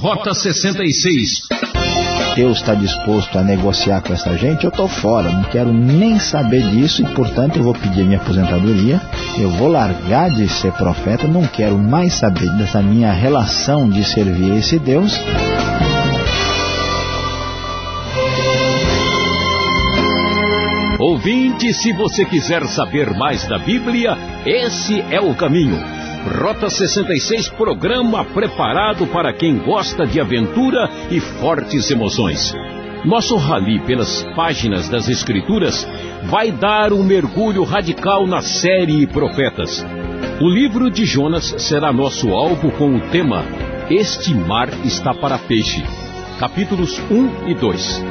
Rota 66. Deus está disposto a negociar com essa gente, eu estou fora, não quero nem saber disso e, portanto, eu vou pedir minha aposentadoria, eu vou largar de ser profeta, não quero mais saber dessa minha relação de servir esse Deus. Ouvinte, se você quiser saber mais da Bíblia, esse é o caminho. Rota 66, programa preparado para quem gosta de aventura e fortes emoções. Nosso rally pelas páginas das Escrituras vai dar um mergulho radical na série Profetas. O livro de Jonas será nosso alvo com o tema Este Mar está para Peixe, capítulos 1 e 2.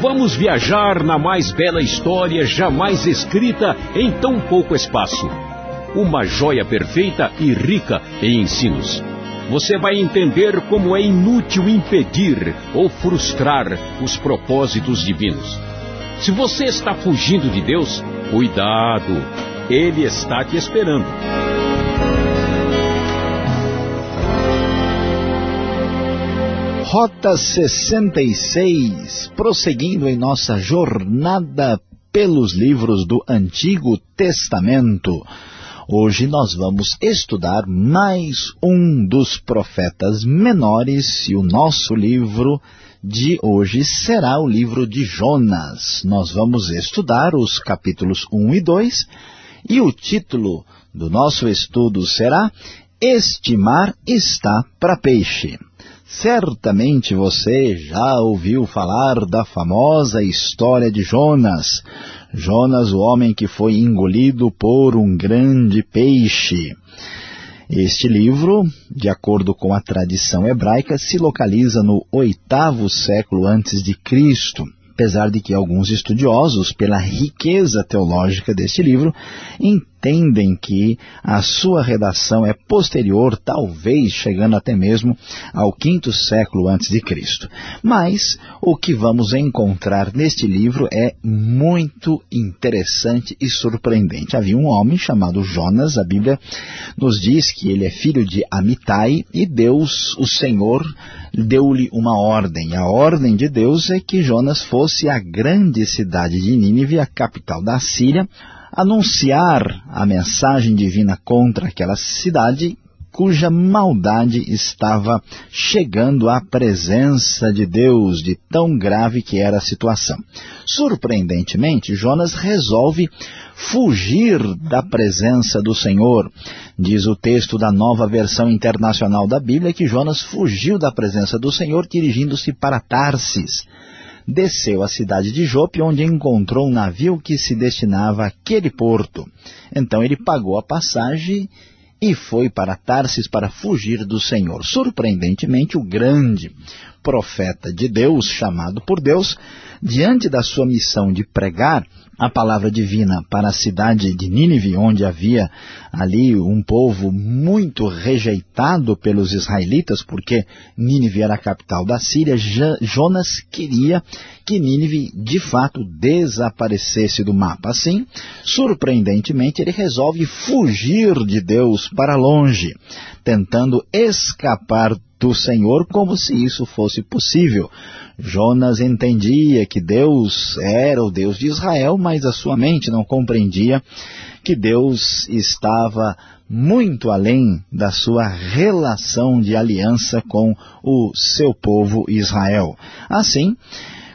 Vamos viajar na mais bela história jamais escrita em tão pouco espaço uma joia perfeita e rica em ensinos. Você vai entender como é inútil impedir ou frustrar os propósitos divinos. Se você está fugindo de Deus, cuidado, Ele está te esperando. Rota 66, prosseguindo em nossa jornada pelos livros do Antigo Testamento. Hoje nós vamos estudar mais um dos profetas menores e o nosso livro de hoje será o livro de Jonas. Nós vamos estudar os capítulos 1 e 2 e o título do nosso estudo será Este mar está para peixe. Certamente você já ouviu falar da famosa história de Jonas, Jonas, o homem que foi engolido por um grande peixe. Este livro, de acordo com a tradição hebraica, se localiza no oitavo século antes de Cristo apesar de que alguns estudiosos, pela riqueza teológica deste livro, entendem que a sua redação é posterior, talvez chegando até mesmo ao quinto século antes de Cristo. Mas o que vamos encontrar neste livro é muito interessante e surpreendente. Havia um homem chamado Jonas, a Bíblia nos diz que ele é filho de Amitai e Deus, o Senhor, deu-lhe uma ordem. A ordem de Deus é que Jonas fosse à grande cidade de Nínive, a capital da Síria, anunciar a mensagem divina contra aquela cidade cuja maldade estava chegando à presença de Deus, de tão grave que era a situação. Surpreendentemente, Jonas resolve fugir da presença do Senhor. Diz o texto da nova versão internacional da Bíblia que Jonas fugiu da presença do Senhor dirigindo-se para Tarsis. Desceu à cidade de Jope, onde encontrou um navio que se destinava àquele porto. Então ele pagou a passagem e foi para Tarsis para fugir do Senhor. Surpreendentemente, o grande profeta de Deus, chamado por Deus, diante da sua missão de pregar a palavra divina para a cidade de Nínive, onde havia ali um povo muito rejeitado pelos israelitas, porque Nínive era a capital da Síria, Jonas queria que Nínive de fato desaparecesse do mapa. Assim, surpreendentemente, ele resolve fugir de Deus para longe, tentando escapar do Senhor como se isso fosse possível. Jonas entendia que Deus era o Deus de Israel, mas a sua mente não compreendia que Deus estava muito além da sua relação de aliança com o seu povo Israel. Assim,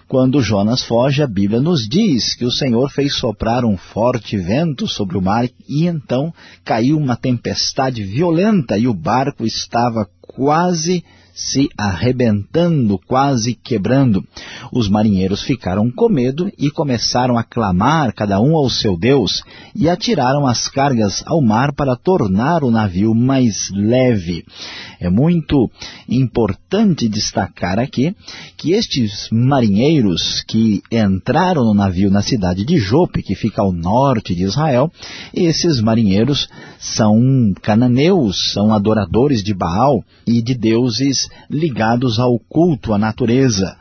quando Jonas foge, a Bíblia nos diz que o Senhor fez soprar um forte vento sobre o mar e então caiu uma tempestade violenta e o barco estava quase se arrebentando, quase quebrando. Os marinheiros ficaram com medo e começaram a clamar, cada um ao seu Deus, e atiraram as cargas ao mar para tornar o navio mais leve. É muito importante destacar aqui que estes marinheiros que entraram no navio na cidade de Jope, que fica ao norte de Israel, esses marinheiros são cananeus, são adoradores de Baal e de deuses ligados ao culto à natureza.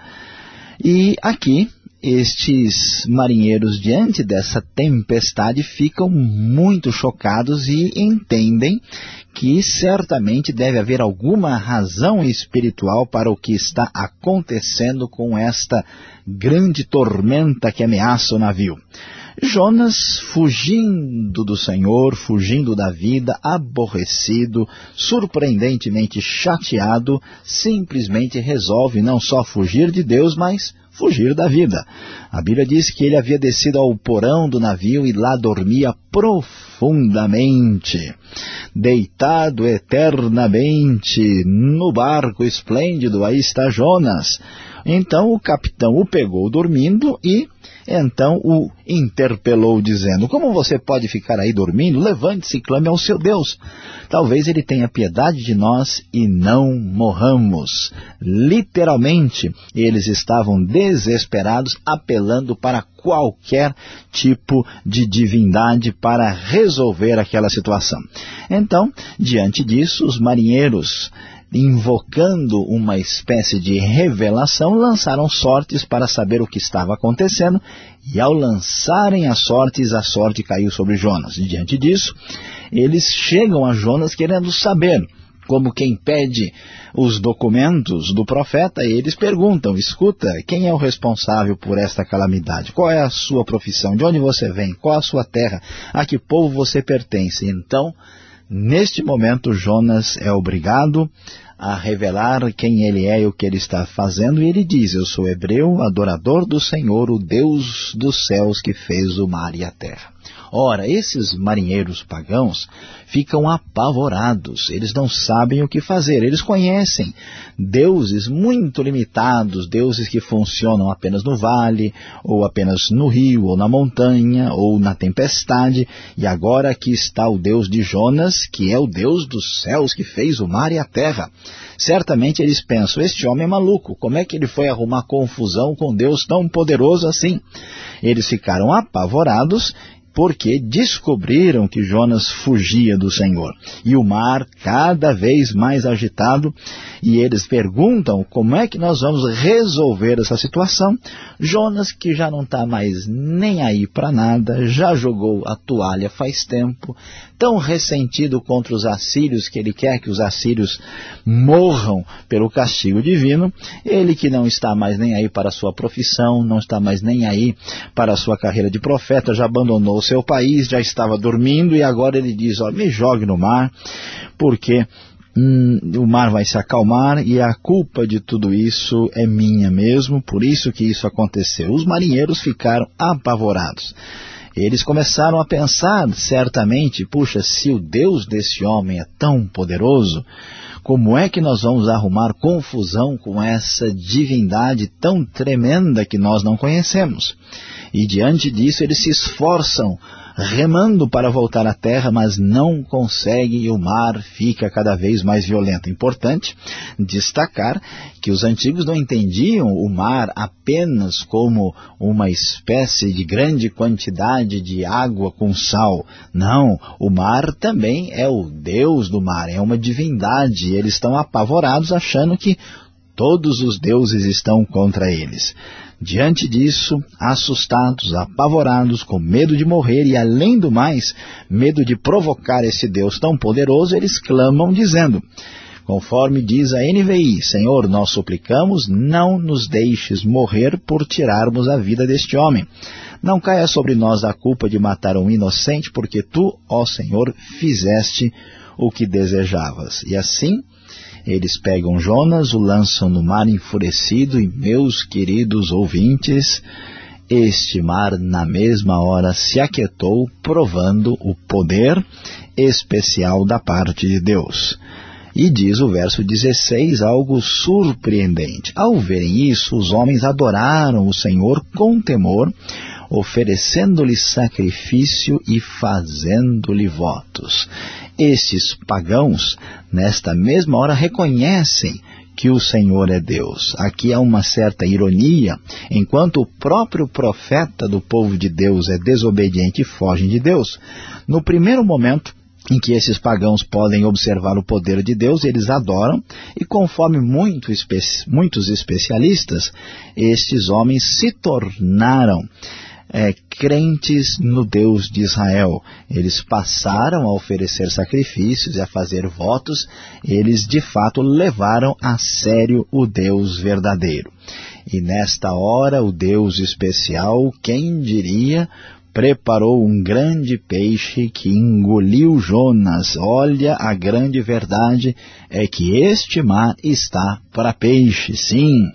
E aqui estes marinheiros, diante dessa tempestade, ficam muito chocados e entendem que certamente deve haver alguma razão espiritual para o que está acontecendo com esta grande tormenta que ameaça o navio. Jonas, fugindo do Senhor, fugindo da vida, aborrecido, surpreendentemente chateado, simplesmente resolve não só fugir de Deus, mas fugir da vida. A Bíblia diz que ele havia descido ao porão do navio e lá dormia profundamente, deitado eternamente no barco esplêndido. Aí está Jonas. Então o capitão o pegou dormindo e então o interpelou dizendo, como você pode ficar aí dormindo? Levante-se e clame ao seu Deus. Talvez ele tenha piedade de nós e não morramos. Literalmente, eles estavam desesperados, apelando para qualquer tipo de divindade para resolver aquela situação. Então, diante disso, os marinheiros invocando uma espécie de revelação, lançaram sortes para saber o que estava acontecendo, e ao lançarem as sortes, a sorte caiu sobre Jonas. E diante disso, eles chegam a Jonas querendo saber, como quem pede os documentos do profeta, e eles perguntam, escuta, quem é o responsável por esta calamidade? Qual é a sua profissão? De onde você vem? Qual a sua terra? A que povo você pertence? Então, Neste momento, Jonas é obrigado a revelar quem ele é e o que ele está fazendo, e ele diz, eu sou hebreu, adorador do Senhor, o Deus dos céus que fez o mar e a terra. Ora, esses marinheiros pagãos ficam apavorados, eles não sabem o que fazer, eles conhecem deuses muito limitados, deuses que funcionam apenas no vale, ou apenas no rio, ou na montanha, ou na tempestade, e agora aqui está o Deus de Jonas, que é o Deus dos céus que fez o mar e a terra. Certamente eles pensam, este homem é maluco, como é que ele foi arrumar confusão com Deus tão poderoso assim? Eles ficaram apavorados porque descobriram que Jonas fugia do Senhor. E o mar cada vez mais agitado, e eles perguntam como é que nós vamos resolver essa situação. Jonas, que já não está mais nem aí para nada, já jogou a toalha faz tempo, tão ressentido contra os assírios, que ele quer que os assírios morram pelo castigo divino, ele que não está mais nem aí para a sua profissão, não está mais nem aí para a sua carreira de profeta, já abandonou seu país, já estava dormindo e agora ele diz, ó, me jogue no mar, porque hum, o mar vai se acalmar e a culpa de tudo isso é minha mesmo, por isso que isso aconteceu. Os marinheiros ficaram apavorados. Eles começaram a pensar, certamente, puxa, se o Deus desse homem é tão poderoso, como é que nós vamos arrumar confusão com essa divindade tão tremenda que nós não conhecemos? E diante disso eles se esforçam remando para voltar à terra, mas não consegue e o mar fica cada vez mais violento. Importante destacar que os antigos não entendiam o mar apenas como uma espécie de grande quantidade de água com sal. Não, o mar também é o Deus do mar, é uma divindade. Eles estão apavorados achando que todos os deuses estão contra eles. Diante disso, assustados, apavorados, com medo de morrer e, além do mais, medo de provocar esse Deus tão poderoso, eles clamam dizendo, conforme diz a NVI, Senhor, nós suplicamos, não nos deixes morrer por tirarmos a vida deste homem. Não caia sobre nós a culpa de matar um inocente, porque tu, ó Senhor, fizeste o que desejavas. E assim eles pegam Jonas, o lançam no mar enfurecido e, meus queridos ouvintes, este mar na mesma hora se aquietou, provando o poder especial da parte de Deus. E diz o verso 16 algo surpreendente. Ao verem isso, os homens adoraram o Senhor com temor, oferecendo-lhe sacrifício e fazendo-lhe votos. Estes pagãos, nesta mesma hora, reconhecem que o Senhor é Deus. Aqui há uma certa ironia, enquanto o próprio profeta do povo de Deus é desobediente e foge de Deus. No primeiro momento, em que esses pagãos podem observar o poder de Deus, eles adoram, e conforme muito espe muitos especialistas, estes homens se tornaram é, crentes no Deus de Israel. Eles passaram a oferecer sacrifícios e a fazer votos, eles de fato levaram a sério o Deus verdadeiro. E nesta hora, o Deus especial, quem diria, preparou um grande peixe que engoliu Jonas. Olha, a grande verdade é que este mar está para peixe. Sim,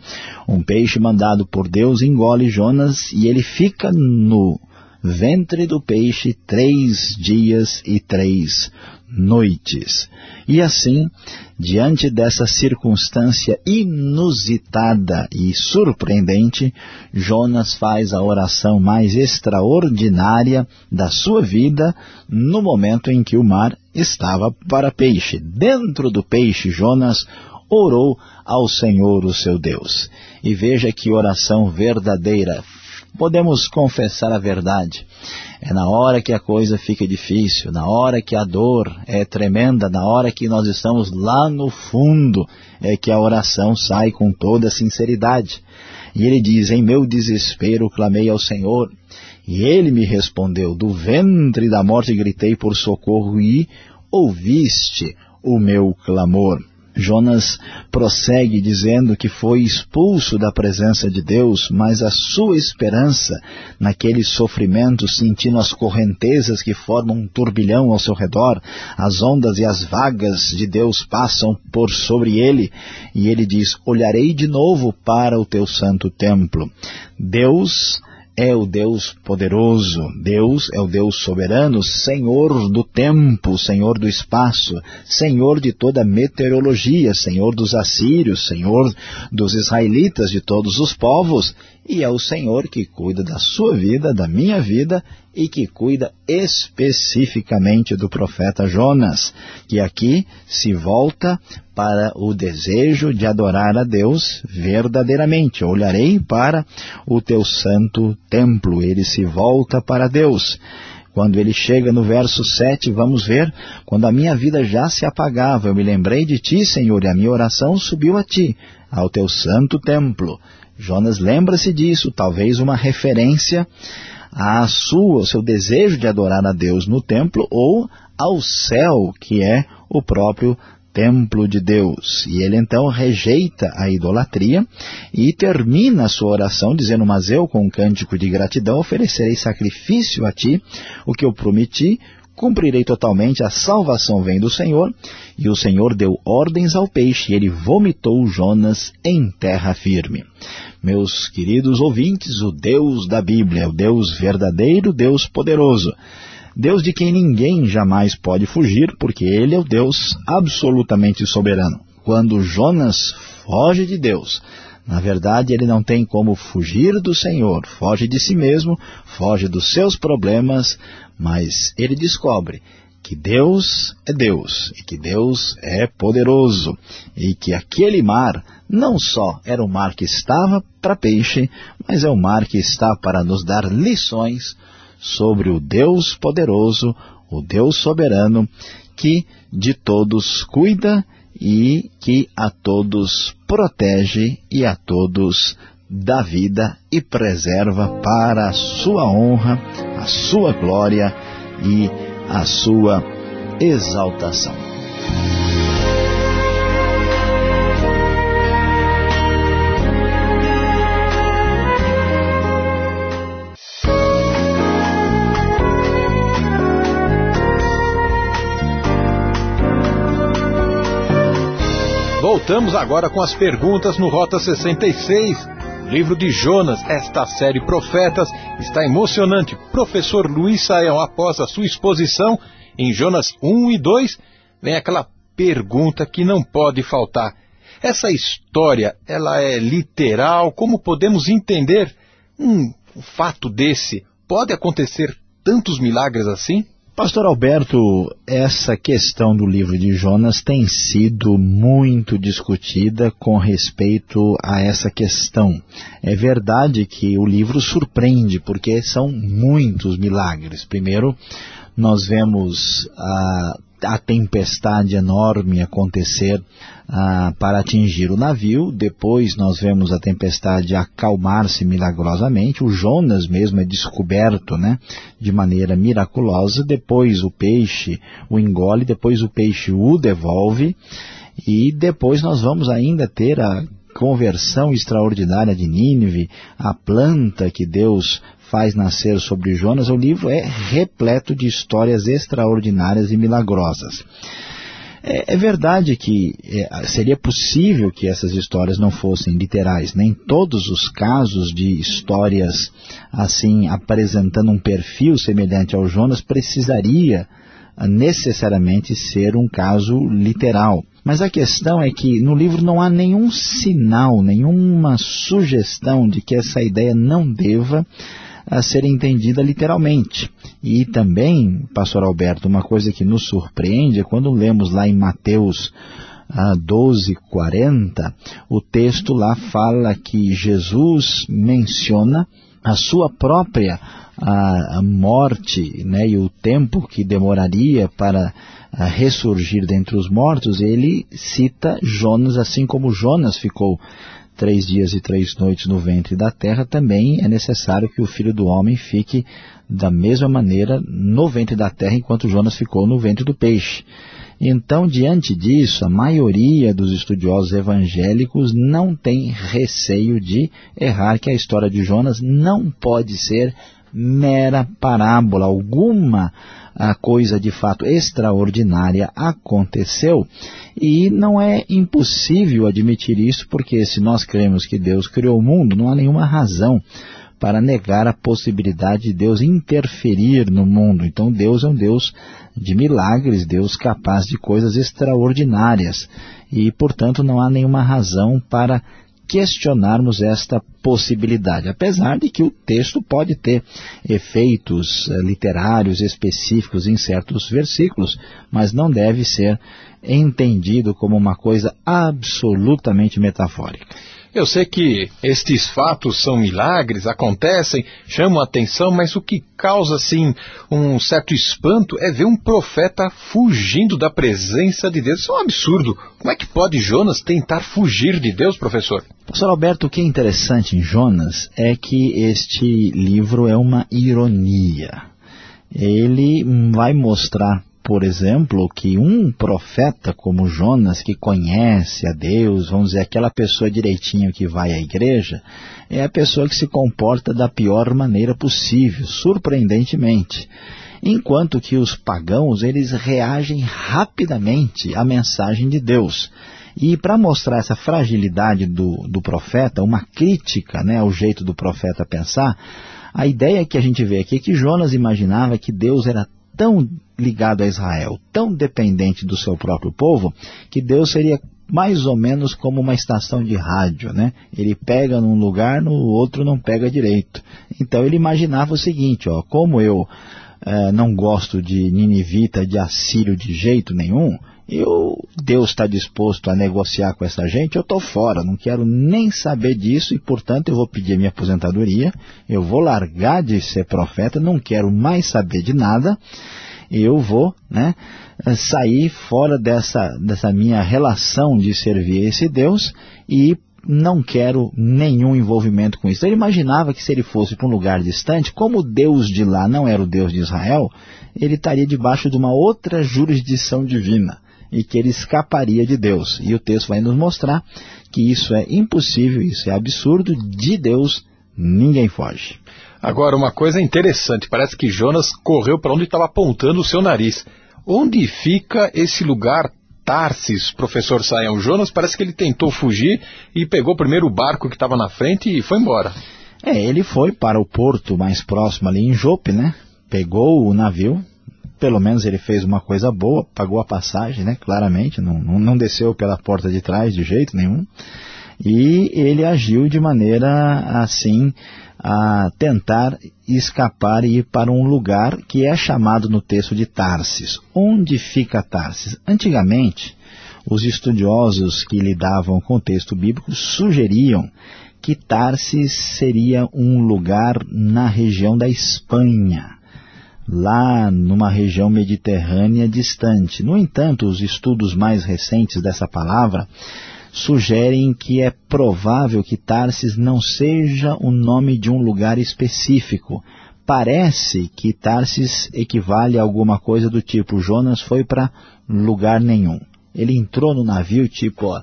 um peixe mandado por Deus engole Jonas e ele fica no ventre do peixe três dias e três noites. E assim, diante dessa circunstância inusitada e surpreendente, Jonas faz a oração mais extraordinária da sua vida no momento em que o mar estava para peixe. Dentro do peixe, Jonas orou ao Senhor, o seu Deus. E veja que oração verdadeira, podemos confessar a verdade. É na hora que a coisa fica difícil, na hora que a dor é tremenda, na hora que nós estamos lá no fundo, é que a oração sai com toda sinceridade. E ele diz, em meu desespero clamei ao Senhor, e ele me respondeu, do ventre da morte gritei por socorro e ouviste o meu clamor. Jonas prossegue dizendo que foi expulso da presença de Deus, mas a sua esperança naquele sofrimento, sentindo as correntezas que formam um turbilhão ao seu redor, as ondas e as vagas de Deus passam por sobre ele, e ele diz, olharei de novo para o teu santo templo. Deus é o Deus poderoso, Deus é o Deus soberano, Senhor do tempo, Senhor do espaço, Senhor de toda a meteorologia, Senhor dos assírios, Senhor dos israelitas, de todos os povos, e é o Senhor que cuida da sua vida, da minha vida, e que cuida especificamente do profeta Jonas, que aqui se volta para o desejo de adorar a Deus verdadeiramente. Olharei para o teu santo templo. Ele se volta para Deus. Quando ele chega no verso 7, vamos ver, quando a minha vida já se apagava, eu me lembrei de ti, Senhor, e a minha oração subiu a ti, ao teu santo templo. Jonas lembra-se disso, talvez uma referência à sua, ao seu desejo de adorar a Deus no templo ou ao céu, que é o próprio templo de Deus. E ele então rejeita a idolatria e termina a sua oração dizendo, mas eu com um cântico de gratidão oferecerei sacrifício a ti, o que eu prometi, cumprirei totalmente, a salvação vem do Senhor. E o Senhor deu ordens ao peixe, e ele vomitou Jonas em terra firme. Meus queridos ouvintes, o Deus da Bíblia, o Deus verdadeiro, Deus poderoso, Deus de quem ninguém jamais pode fugir, porque Ele é o Deus absolutamente soberano. Quando Jonas foge de Deus, na verdade, ele não tem como fugir do Senhor, foge de si mesmo, foge dos seus problemas, mas ele descobre que Deus é Deus e que Deus é poderoso e que aquele mar não só era um mar que estava para peixe, mas é um mar que está para nos dar lições sobre o Deus poderoso, o Deus soberano, que de todos cuida e que a todos protege e a todos dá vida e preserva para a sua honra, a sua glória e a sua exaltação. Voltamos agora com as perguntas no Rota 66. Livro de Jonas, esta série Profetas está emocionante. Professor Luiz Saião, após a sua exposição em Jonas 1 e 2, vem aquela pergunta que não pode faltar. Essa história, ela é literal? Como podemos entender um fato desse? Pode acontecer tantos milagres assim? Pastor Alberto, essa questão do livro de Jonas tem sido muito discutida com respeito a essa questão. É verdade que o livro surpreende, porque são muitos milagres. Primeiro, nós vemos a a tempestade enorme acontecer ah, para atingir o navio, depois nós vemos a tempestade acalmar-se milagrosamente, o Jonas mesmo é descoberto né, de maneira miraculosa, depois o peixe o engole, depois o peixe o devolve, e depois nós vamos ainda ter a conversão extraordinária de Nínive, a planta que Deus faz nascer sobre Jonas, o livro é repleto de histórias extraordinárias e milagrosas. É, é verdade que é, seria possível que essas histórias não fossem literais. Nem todos os casos de histórias assim apresentando um perfil semelhante ao Jonas precisaria necessariamente ser um caso literal. Mas a questão é que no livro não há nenhum sinal, nenhuma sugestão de que essa ideia não deva a ser entendida literalmente. E também, pastor Alberto, uma coisa que nos surpreende é quando lemos lá em Mateus ah, 12, 40, o texto lá fala que Jesus menciona a sua própria a, a morte né, e o tempo que demoraria para a ressurgir dentre os mortos, ele cita Jonas, assim como Jonas ficou três dias e três noites no ventre da terra, também é necessário que o Filho do Homem fique da mesma maneira no ventre da terra, enquanto Jonas ficou no ventre do peixe. Então, diante disso, a maioria dos estudiosos evangélicos não tem receio de errar que a história de Jonas não pode ser mera parábola. Alguma a coisa de fato extraordinária aconteceu e não é impossível admitir isso porque se nós cremos que Deus criou o mundo, não há nenhuma razão para negar a possibilidade de Deus interferir no mundo. Então Deus é um Deus de milagres, Deus capaz de coisas extraordinárias e portanto não há nenhuma razão para questionarmos esta possibilidade, apesar de que o texto pode ter efeitos eh, literários específicos em certos versículos, mas não deve ser entendido como uma coisa absolutamente metafórica. Eu sei que estes fatos são milagres, acontecem, chamam a atenção, mas o que causa, assim, um certo espanto é ver um profeta fugindo da presença de Deus. Isso é um absurdo. Como é que pode Jonas tentar fugir de Deus, professor? Professor Alberto, o que é interessante em Jonas é que este livro é uma ironia. Ele vai mostrar por exemplo, que um profeta como Jonas, que conhece a Deus, vamos dizer, aquela pessoa direitinho que vai à igreja, é a pessoa que se comporta da pior maneira possível, surpreendentemente. Enquanto que os pagãos, eles reagem rapidamente à mensagem de Deus. E para mostrar essa fragilidade do, do profeta, uma crítica né, ao jeito do profeta pensar, a ideia que a gente vê aqui é que Jonas imaginava que Deus era tão ligado a Israel, tão dependente do seu próprio povo, que Deus seria mais ou menos como uma estação de rádio, né? Ele pega num lugar, no outro não pega direito. Então ele imaginava o seguinte, ó, como eu eh, não gosto de ninivita, de assírio de jeito nenhum, eu, Deus está disposto a negociar com essa gente, eu estou fora, não quero nem saber disso e, portanto, eu vou pedir minha aposentadoria, eu vou largar de ser profeta, não quero mais saber de nada, eu vou né, sair fora dessa, dessa minha relação de servir esse Deus e não quero nenhum envolvimento com isso. Ele imaginava que se ele fosse para um lugar distante, como o Deus de lá não era o Deus de Israel, ele estaria debaixo de uma outra jurisdição divina e que ele escaparia de Deus. E o texto vai nos mostrar que isso é impossível, isso é absurdo, de Deus ninguém foge. Agora, uma coisa interessante, parece que Jonas correu para onde estava apontando o seu nariz. Onde fica esse lugar Tarsis, professor Saião Jonas? Parece que ele tentou fugir e pegou primeiro o barco que estava na frente e foi embora. É, ele foi para o porto mais próximo ali em Jope, né? Pegou o navio, pelo menos ele fez uma coisa boa, pagou a passagem, né? Claramente, não, não, desceu pela porta de trás de jeito nenhum. E ele agiu de maneira assim a tentar escapar e ir para um lugar que é chamado no texto de Tarsis. Onde fica Tarsis? Antigamente, os estudiosos que lidavam com o texto bíblico sugeriam que Tarsis seria um lugar na região da Espanha lá numa região mediterrânea distante. No entanto, os estudos mais recentes dessa palavra sugerem que é provável que Tarsis não seja o nome de um lugar específico. Parece que Tarsis equivale a alguma coisa do tipo Jonas foi para lugar nenhum. Ele entrou no navio tipo,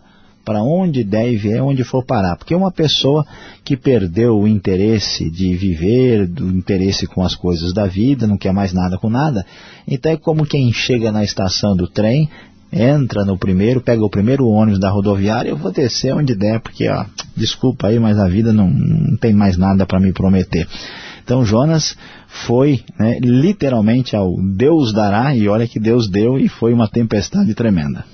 para onde deve é onde for parar. Porque uma pessoa que perdeu o interesse de viver, o interesse com as coisas da vida, não quer mais nada com nada, então é como quem chega na estação do trem, entra no primeiro, pega o primeiro ônibus da rodoviária, eu vou descer onde der, porque, ó, desculpa aí, mas a vida não, não tem mais nada para me prometer. Então Jonas foi né, literalmente ao Deus dará, e olha que Deus deu, e foi uma tempestade tremenda.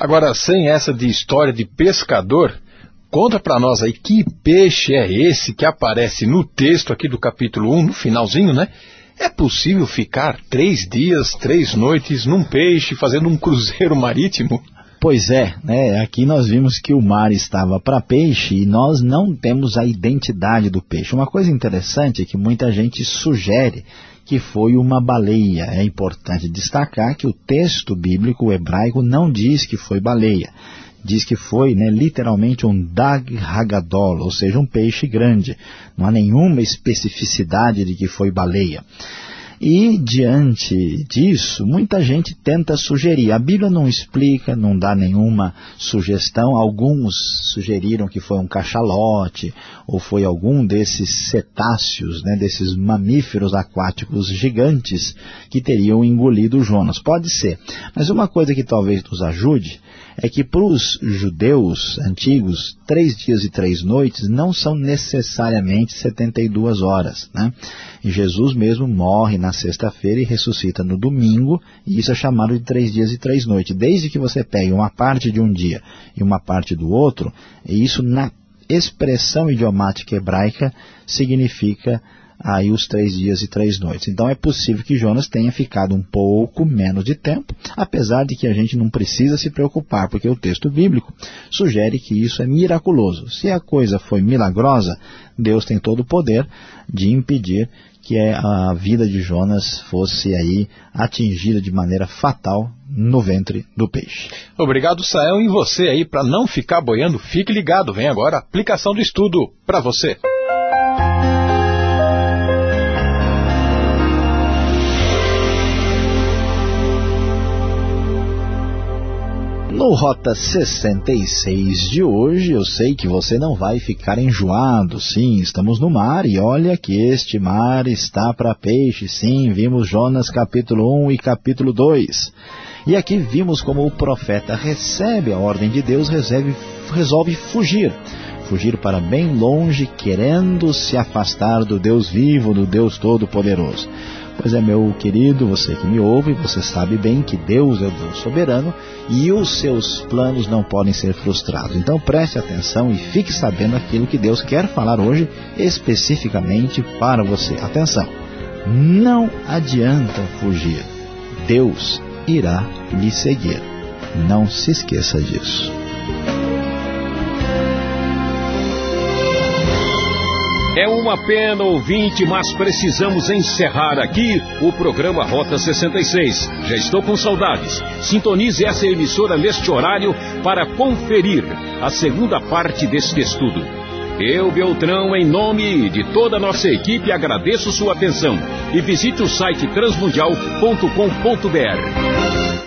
Agora, sem essa de história de pescador, conta para nós aí que peixe é esse que aparece no texto aqui do capítulo 1, no finalzinho, né? É possível ficar três dias, três noites num peixe fazendo um cruzeiro marítimo? Pois é, né? aqui nós vimos que o mar estava para peixe e nós não temos a identidade do peixe. Uma coisa interessante é que muita gente sugere que foi uma baleia. É importante destacar que o texto bíblico hebraico não diz que foi baleia. Diz que foi né, literalmente um dag hagadol, ou seja, um peixe grande. Não há nenhuma especificidade de que foi baleia. E diante disso, muita gente tenta sugerir. A Bíblia não explica, não dá nenhuma sugestão. Alguns sugeriram que foi um cachalote, ou foi algum desses cetáceos, né, desses mamíferos aquáticos gigantes que teriam engolido Jonas. Pode ser. Mas uma coisa que talvez nos ajude é que para os judeus antigos, três dias e três noites não são necessariamente 72 horas. Né? E Jesus mesmo morre na sexta-feira e ressuscita no domingo, e isso é chamado de três dias e três noites. Desde que você pegue uma parte de um dia e uma parte do outro, isso na expressão idiomática hebraica significa aí os três dias e três noites. Então é possível que Jonas tenha ficado um pouco menos de tempo, apesar de que a gente não precisa se preocupar, porque o texto bíblico sugere que isso é miraculoso. Se a coisa foi milagrosa, Deus tem todo o poder de impedir que a vida de Jonas fosse aí atingida de maneira fatal no ventre do peixe. Obrigado, Sael, e você aí, para não ficar boiando, fique ligado. Vem agora a aplicação do estudo para você. No Rota 66 de hoje, eu sei que você não vai ficar enjoado. Sim, estamos no mar e olha que este mar está para peixe. Sim, vimos Jonas capítulo 1 e capítulo 2. E aqui vimos como o profeta recebe a ordem de Deus, resolve, resolve fugir. Fugir para bem longe, querendo se afastar do Deus vivo, do Deus Todo-Poderoso. Pois é, meu querido, você que me ouve, você sabe bem que Deus é o Deus soberano e os seus planos não podem ser frustrados. Então preste atenção e fique sabendo aquilo que Deus quer falar hoje especificamente para você. Atenção, não adianta fugir, Deus irá lhe seguir. Não se esqueça disso. É uma pena, ouvinte, mas precisamos encerrar aqui o programa Rota 66. Já estou com saudades. Sintonize essa emissora neste horário para conferir a segunda parte deste estudo. Eu, Beltrão, em nome de toda a nossa equipe, agradeço sua atenção e visite o site transmundial.com.br.